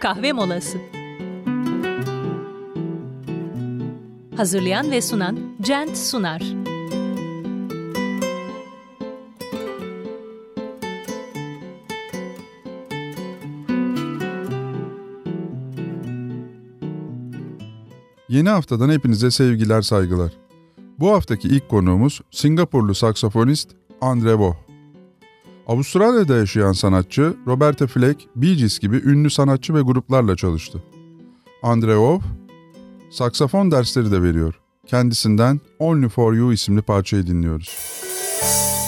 kahve molası. Hazırlayan ve sunan Cent Sunar. Yeni haftadan hepinize sevgiler saygılar. Bu haftaki ilk konuğumuz Singapurlu saksafonist Andre Vo. Avustralya'da yaşayan sanatçı Roberta Fleck, Bee Gees gibi ünlü sanatçı ve gruplarla çalıştı. Andre Vo, saksafon dersleri de veriyor. Kendisinden Only For You isimli parçayı dinliyoruz. Foreplay,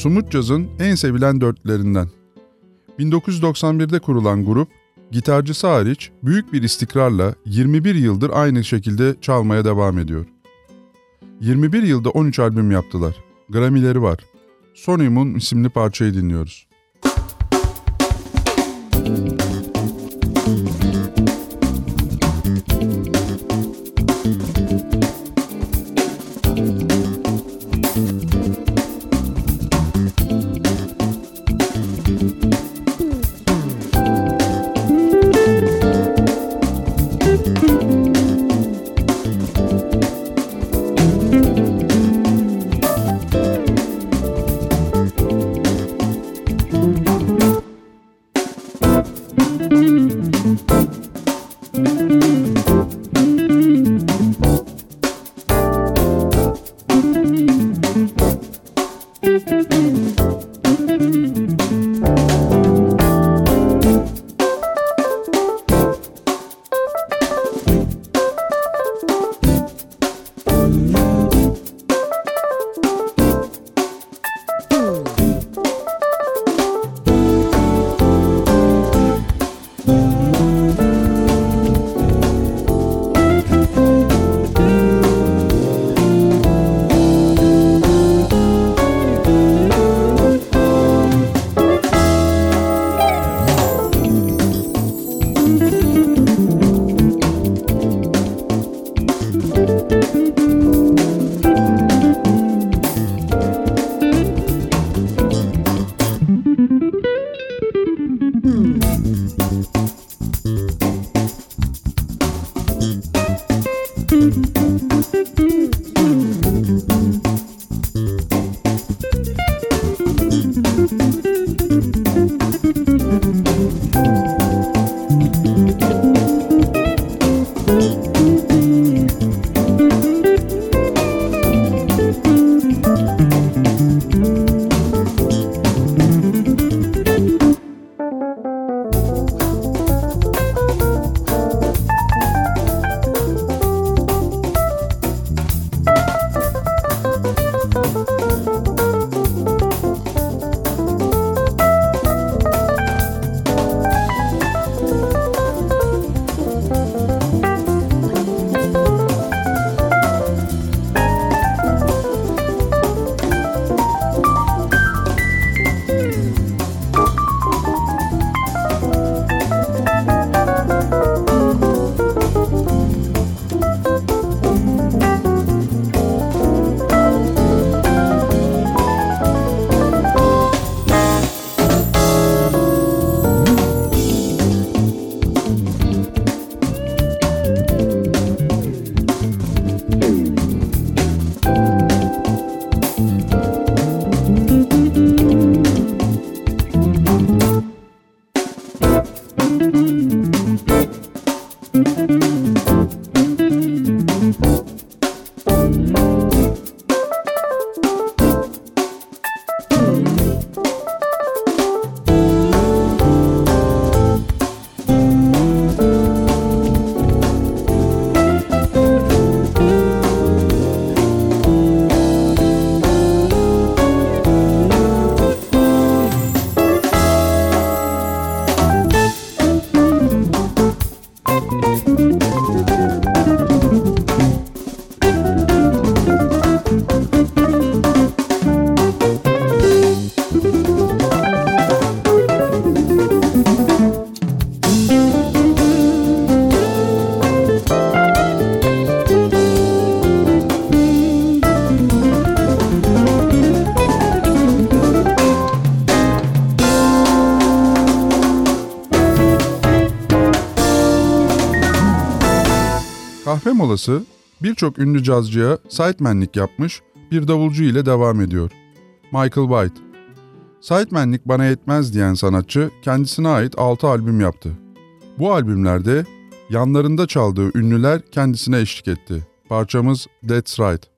Sumut Caz'ın en sevilen dörtlerinden. 1991'de kurulan grup, gitarcısı hariç büyük bir istikrarla 21 yıldır aynı şekilde çalmaya devam ediyor. 21 yılda 13 albüm yaptılar. Grammy'leri var. Moon isimli parçayı dinliyoruz. Molası birçok ünlü cazcıya sidemenlik yapmış bir davulcu ile devam ediyor. Michael White. Sidemenlik bana yetmez diyen sanatçı kendisine ait 6 albüm yaptı. Bu albümlerde yanlarında çaldığı ünlüler kendisine eşlik etti. Parçamız That's Right.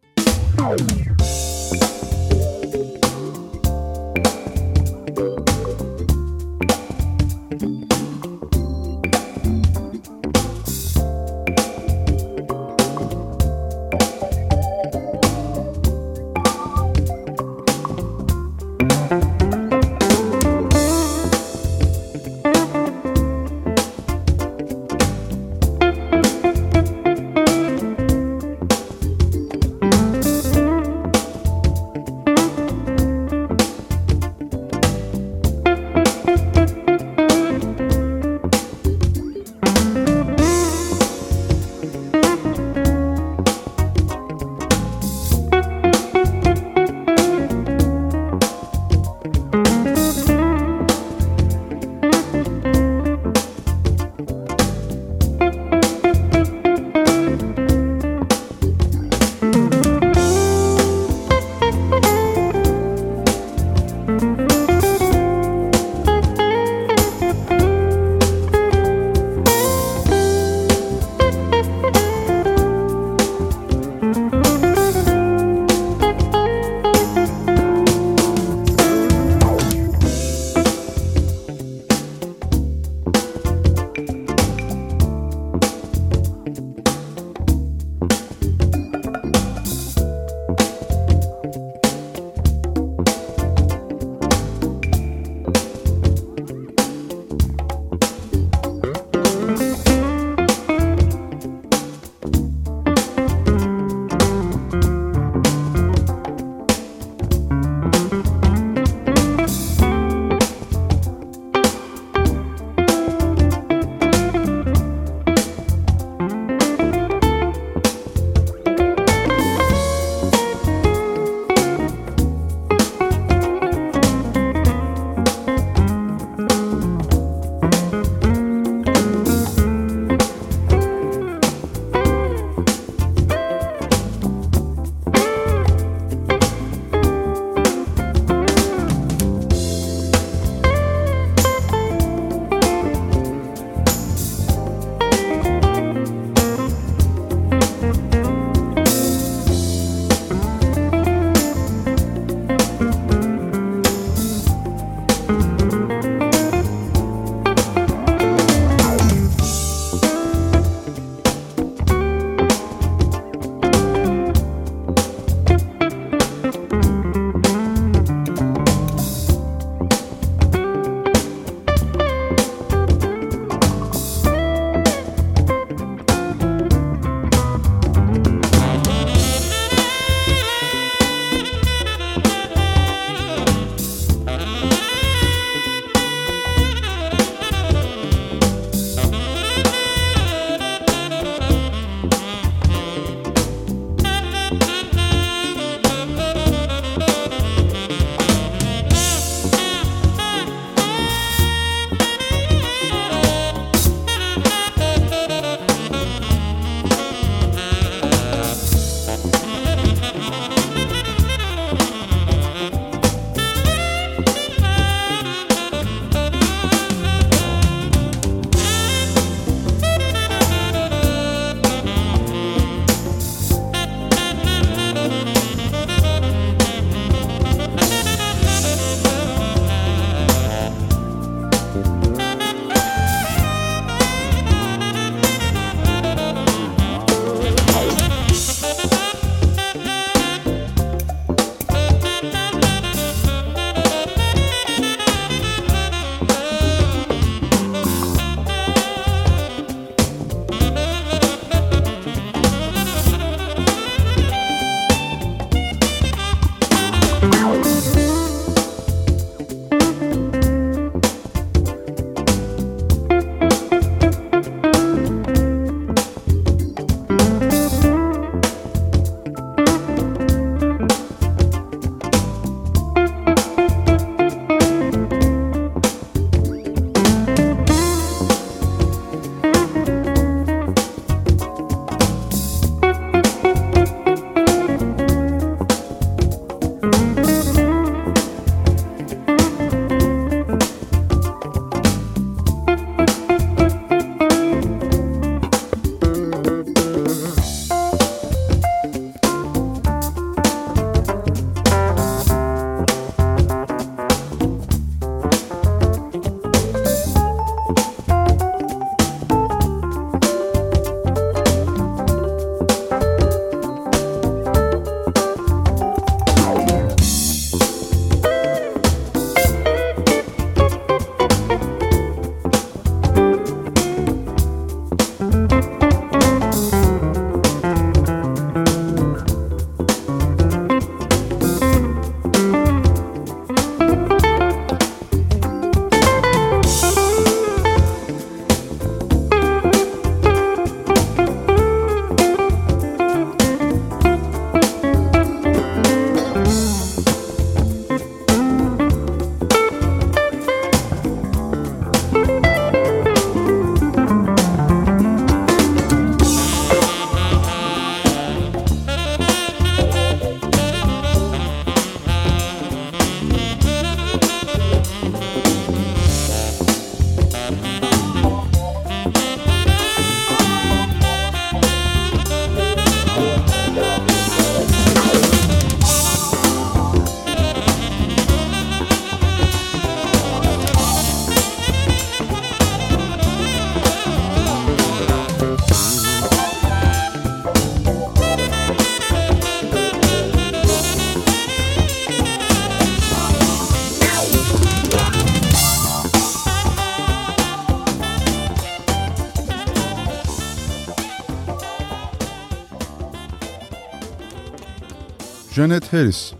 Janet Harris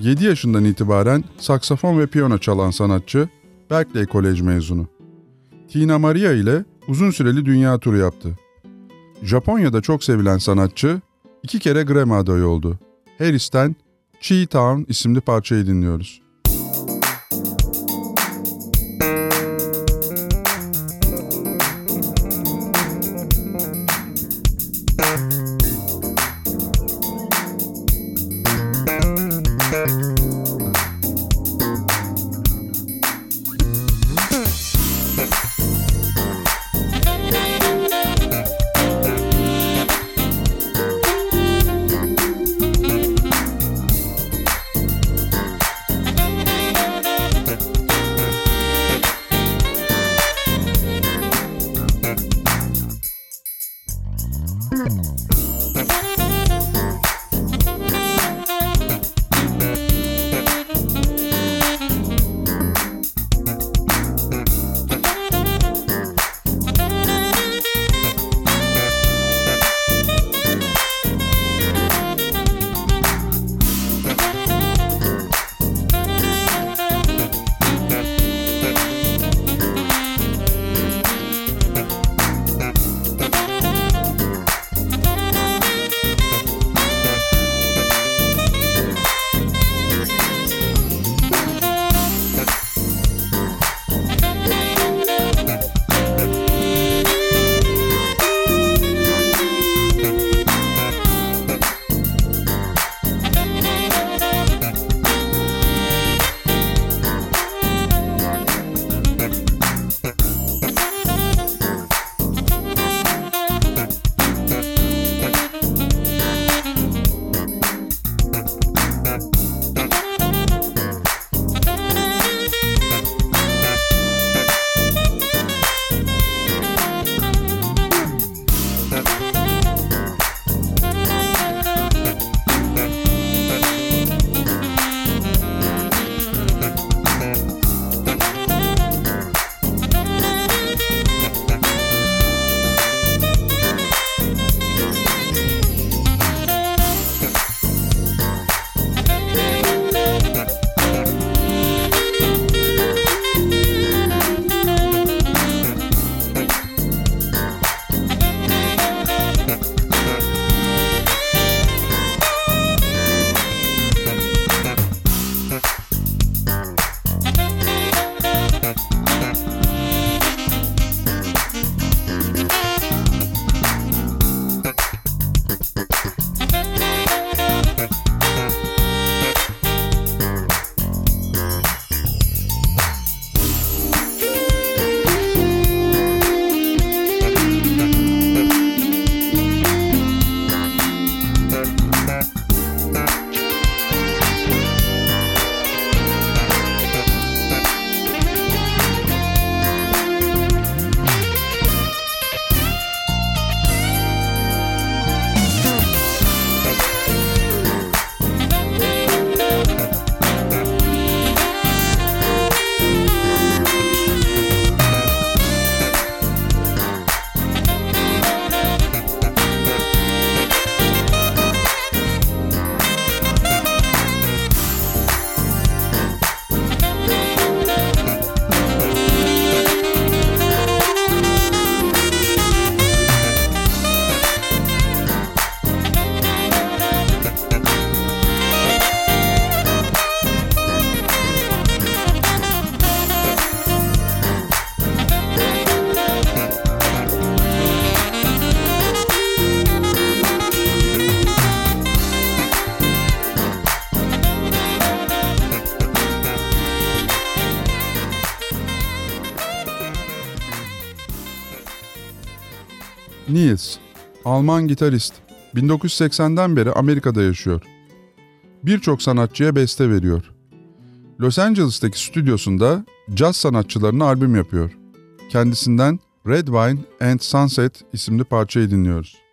7 yaşından itibaren saksafon ve piyano çalan sanatçı, Berkeley Kolej mezunu. Tina Maria ile uzun süreli dünya turu yaptı. Japonya'da çok sevilen sanatçı, iki kere Grammy adayı oldu. Harris'ten Chi Town isimli parçayı dinliyoruz. Niels, Alman gitarist. 1980'den beri Amerika'da yaşıyor. Birçok sanatçıya beste veriyor. Los Angeles'taki stüdyosunda caz sanatçılarına albüm yapıyor. Kendisinden Red Wine and Sunset isimli parçayı dinliyoruz.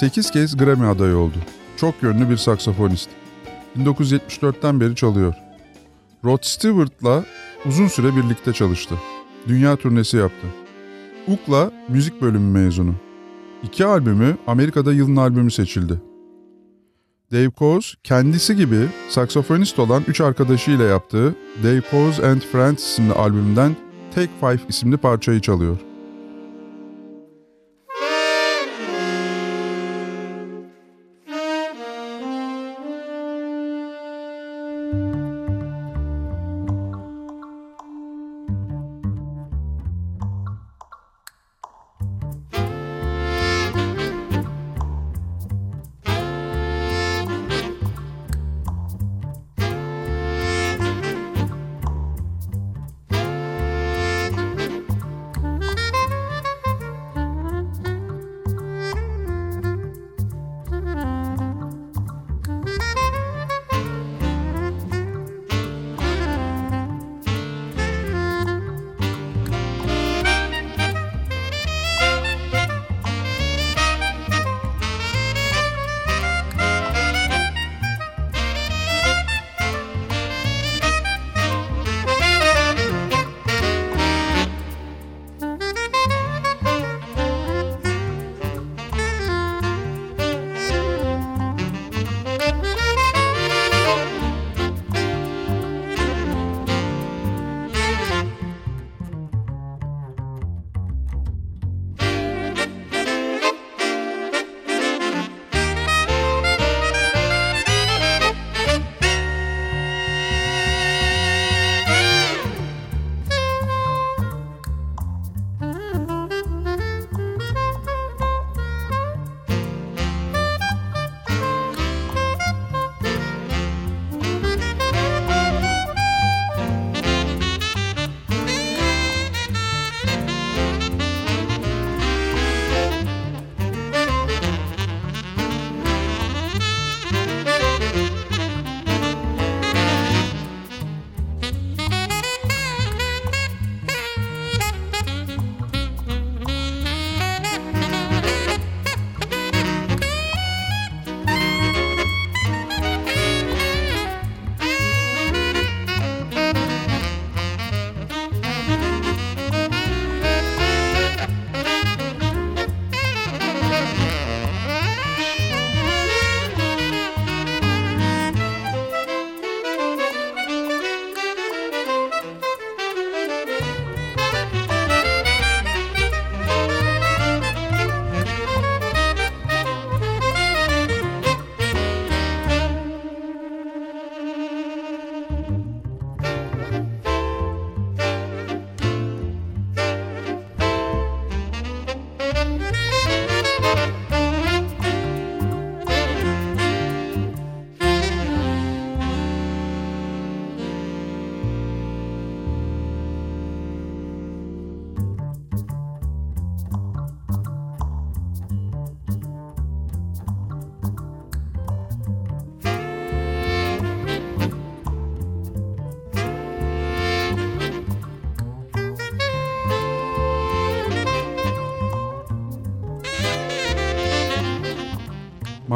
8 kez Grammy adayı oldu. Çok yönlü bir saksafonist. 1974'ten beri çalıyor. Rod Stewart'la uzun süre birlikte çalıştı. Dünya turnesi yaptı. UK'la müzik bölümü mezunu. İki albümü Amerika'da yılın albümü seçildi. Dave Coase kendisi gibi saksafonist olan üç arkadaşıyla yaptığı Dave Coase and Friends isimli albümden Take Five isimli parçayı çalıyor.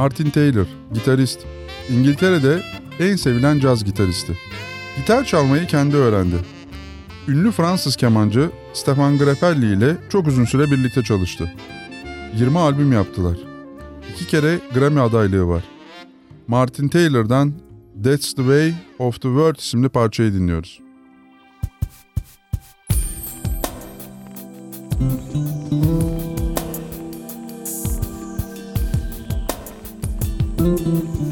Martin Taylor, gitarist. İngiltere'de en sevilen caz gitaristi. Gitar çalmayı kendi öğrendi. Ünlü Fransız kemancı Stefan Grappelli ile çok uzun süre birlikte çalıştı. 20 albüm yaptılar. İki kere Grammy adaylığı var. Martin Taylor'dan That's the Way of the World isimli parçayı dinliyoruz. Thank Mm-hmm.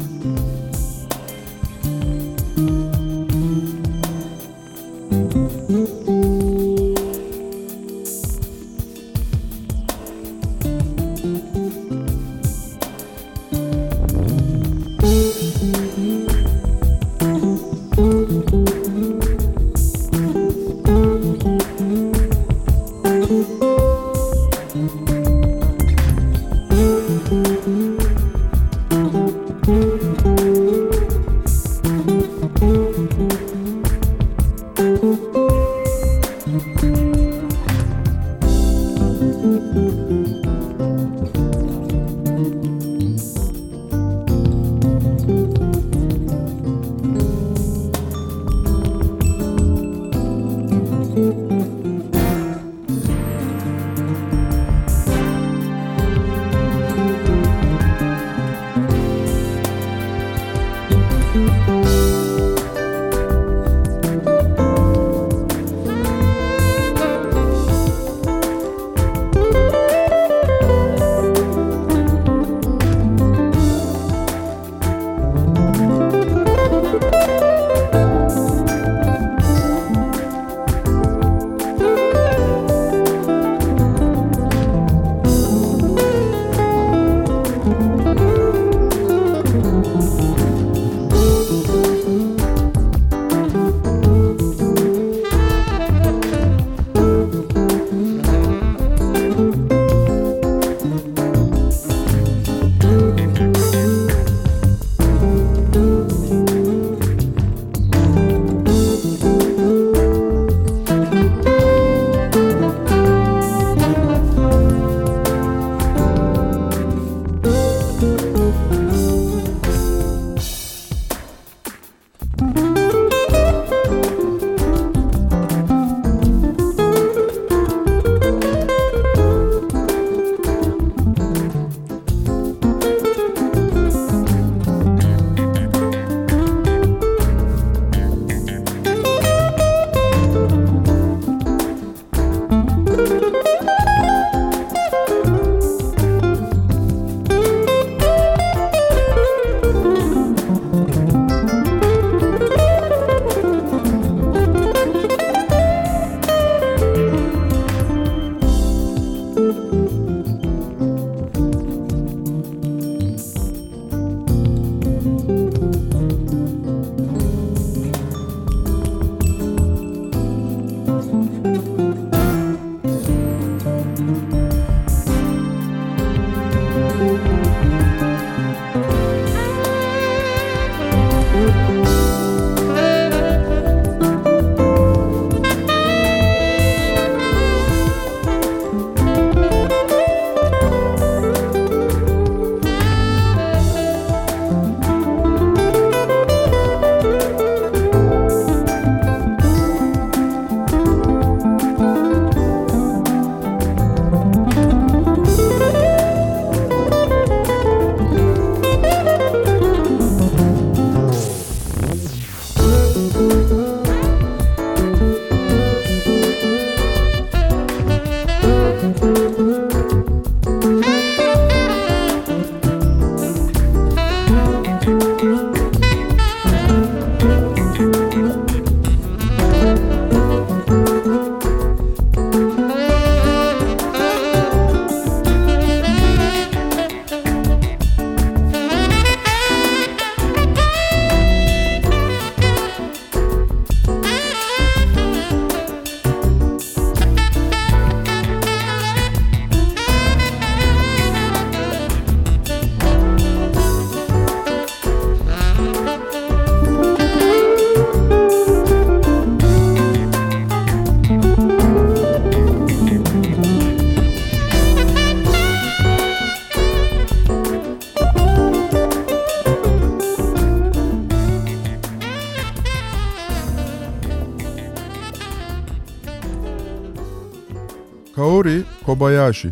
Kobayashi,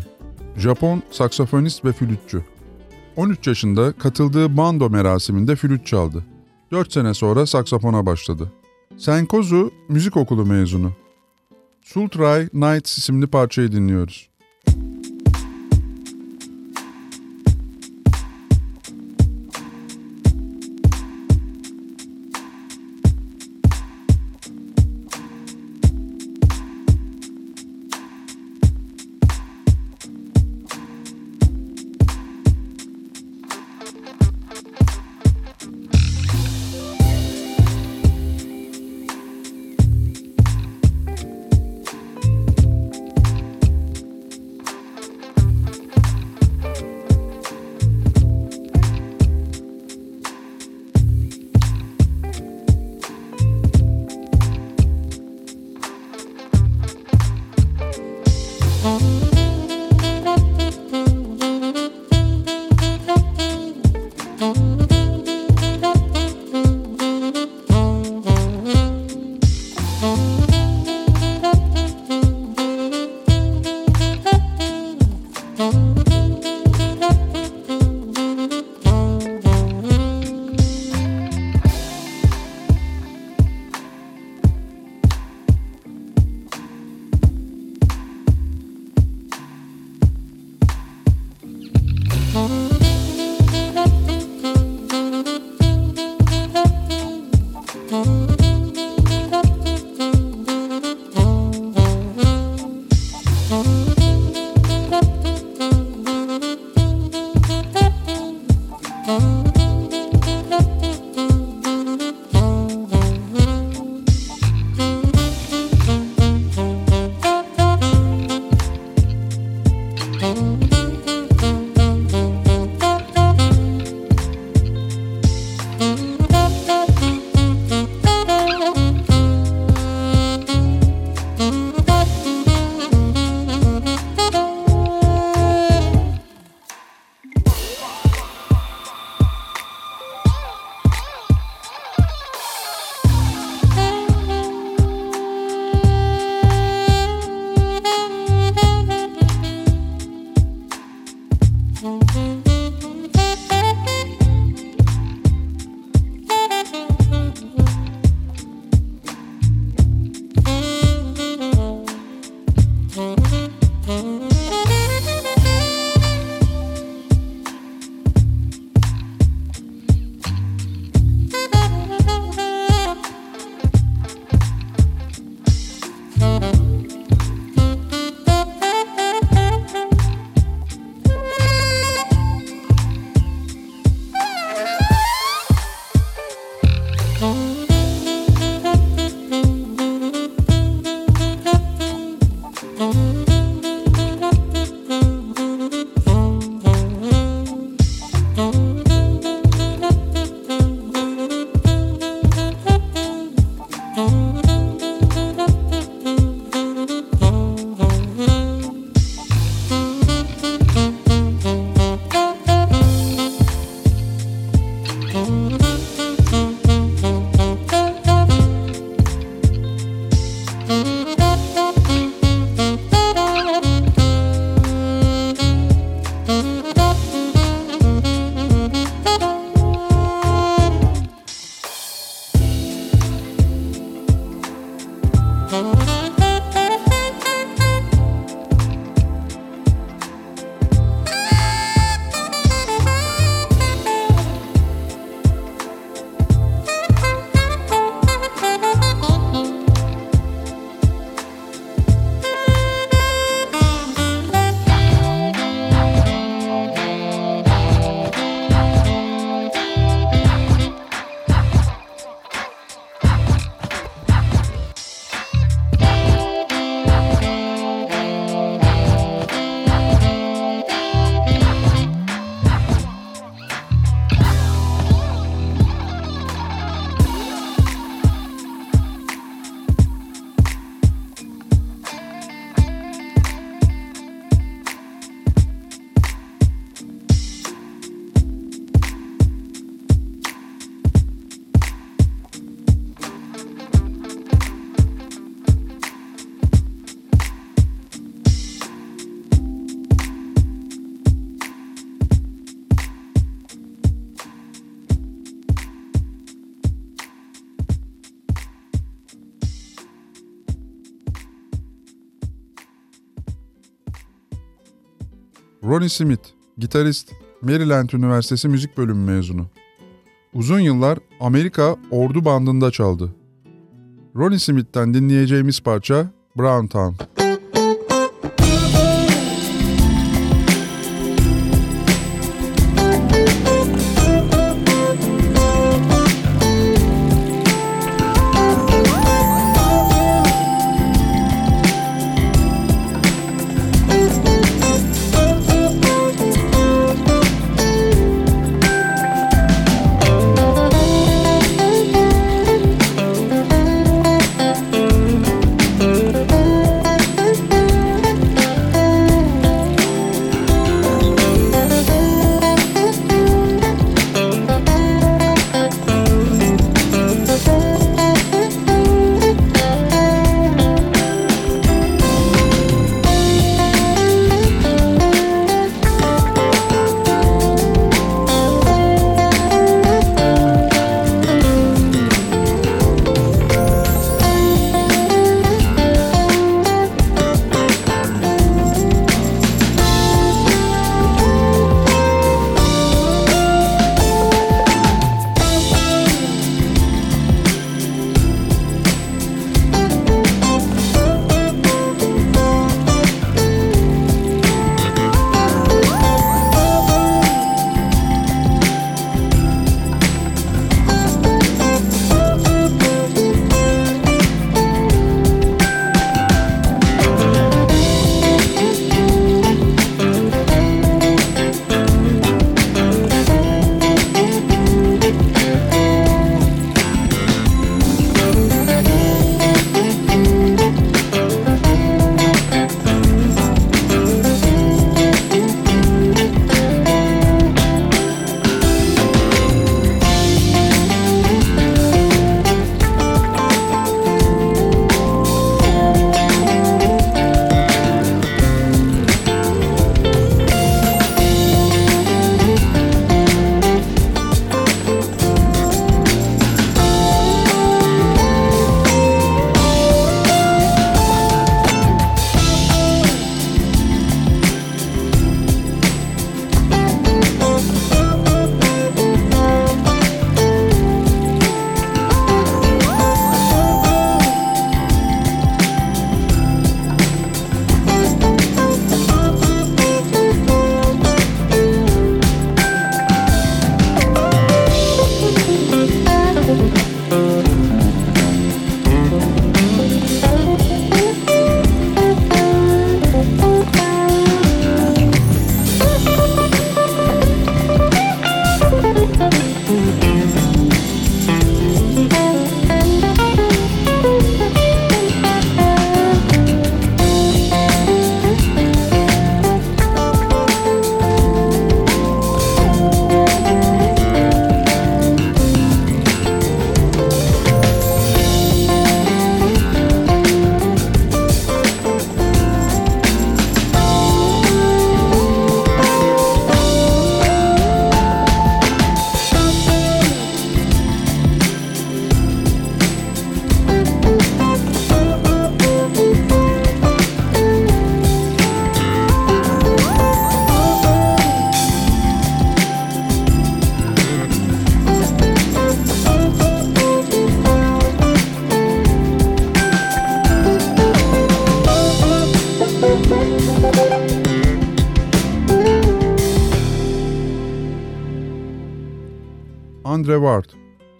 Japon saksafonist ve flütçü. 13 yaşında katıldığı bando merasiminde flüt çaldı. 4 sene sonra saksafona başladı. Senkozu müzik okulu mezunu. Sultray Nights isimli parçayı dinliyoruz. Ronnie Smith, gitarist, Maryland Üniversitesi Müzik Bölümü mezunu. Uzun yıllar Amerika Ordu Bandı'nda çaldı. Ronnie Smith'ten dinleyeceğimiz parça Brown Town.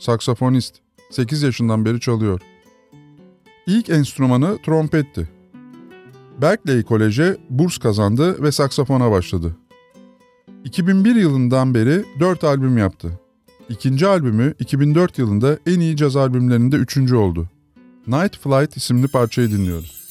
Saksafonist, 8 yaşından beri çalıyor. İlk enstrümanı trompetti. Berkeley Kolej'e burs kazandı ve saksafona başladı. 2001 yılından beri 4 albüm yaptı. İkinci albümü 2004 yılında en iyi caz albümlerinde üçüncü oldu. Night Flight isimli parçayı dinliyoruz.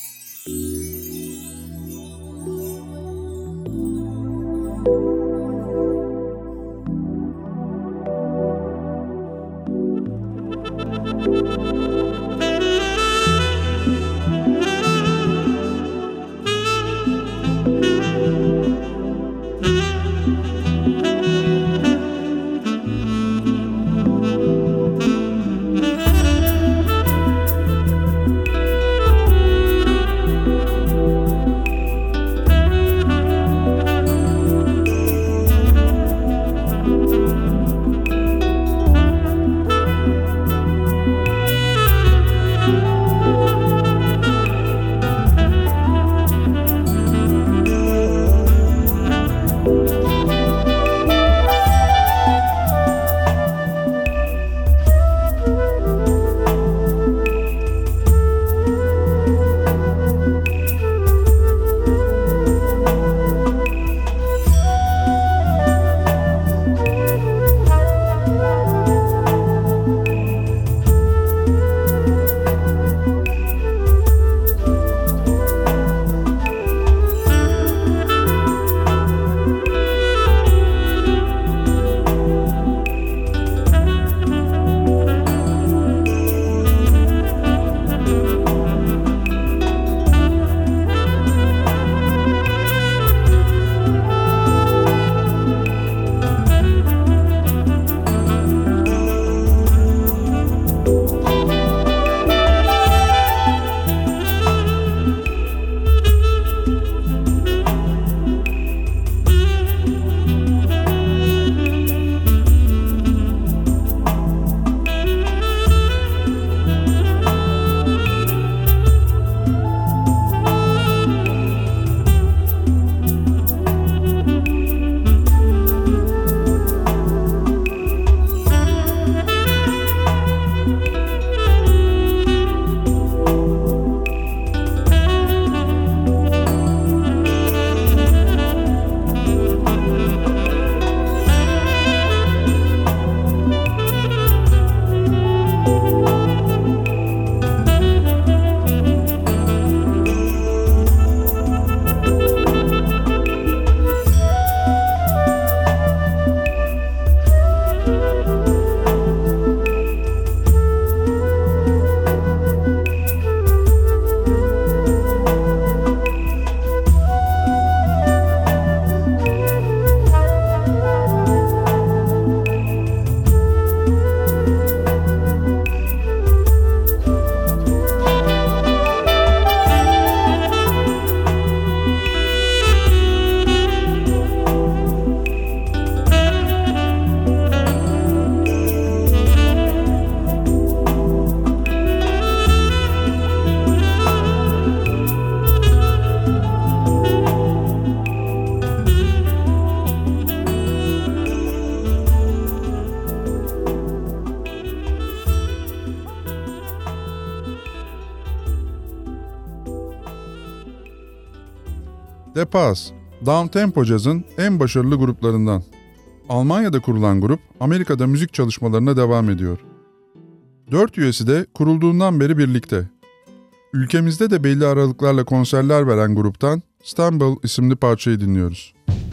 The Paz, Downtempo Jazz'ın en başarılı gruplarından. Almanya'da kurulan grup, Amerika'da müzik çalışmalarına devam ediyor. Dört üyesi de kurulduğundan beri birlikte. Ülkemizde de belli aralıklarla konserler veren gruptan Stumble isimli parçayı dinliyoruz. Sunrise.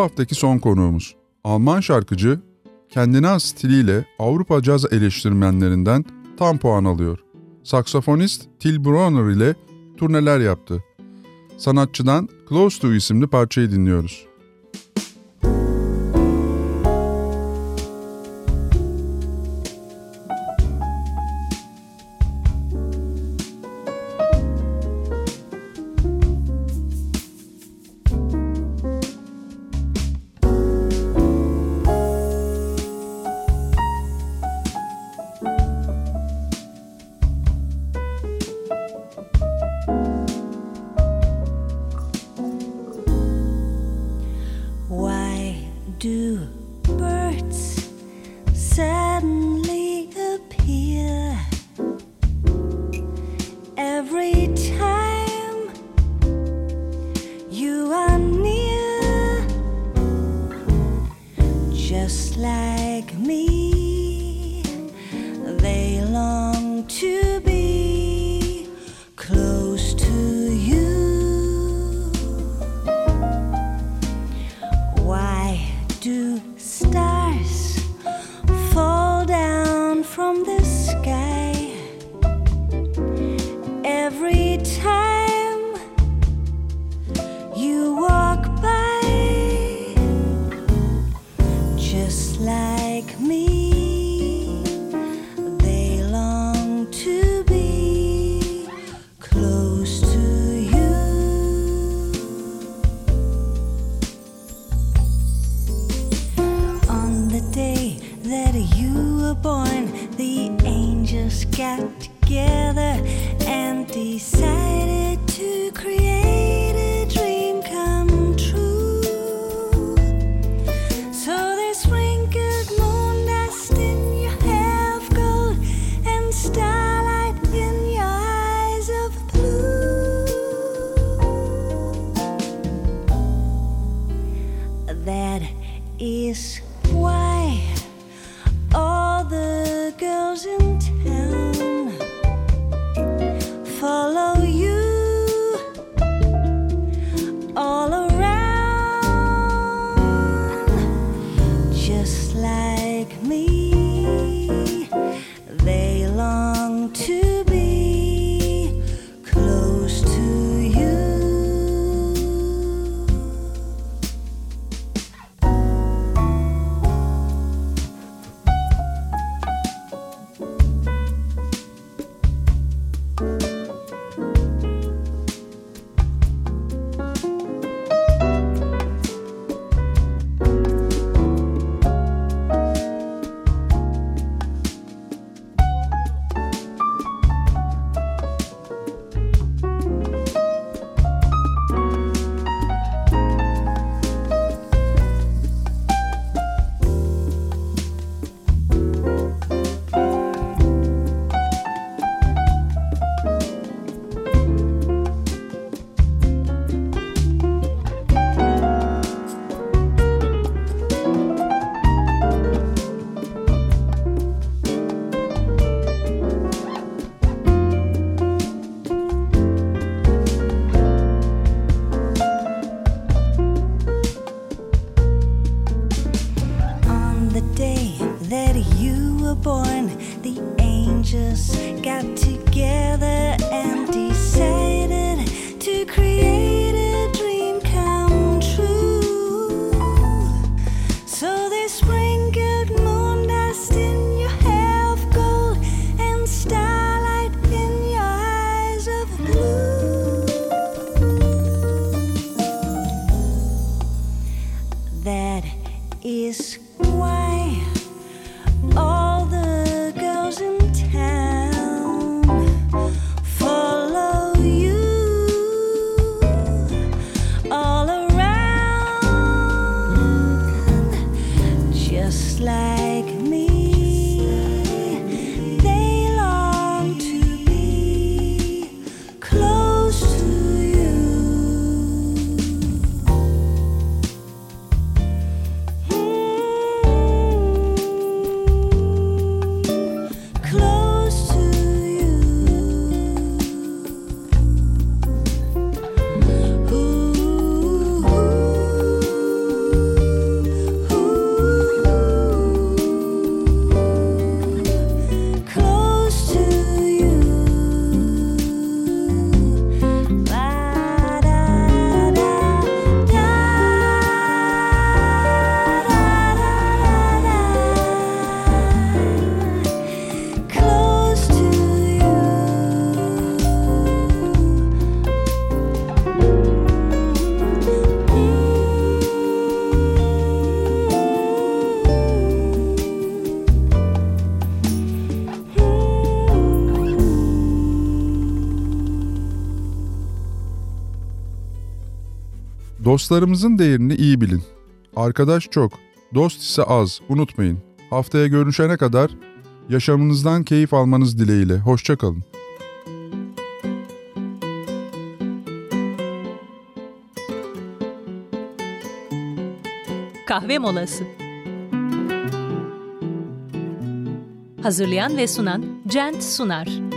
Bu haftaki son konuğumuz. Alman şarkıcı kendine has stiliyle Avrupa caz eleştirmenlerinden tam puan alıyor. Saksafonist Till Brunner ile turneler yaptı. Sanatçıdan Close to isimli parçayı dinliyoruz. Dostlarımızın değerini iyi bilin. Arkadaş çok, dost ise az, unutmayın. Haftaya görüşene kadar yaşamınızdan keyif almanız dileğiyle. Hoşçakalın. Kahve molası. Hazırlayan ve sunan Cent Sunar.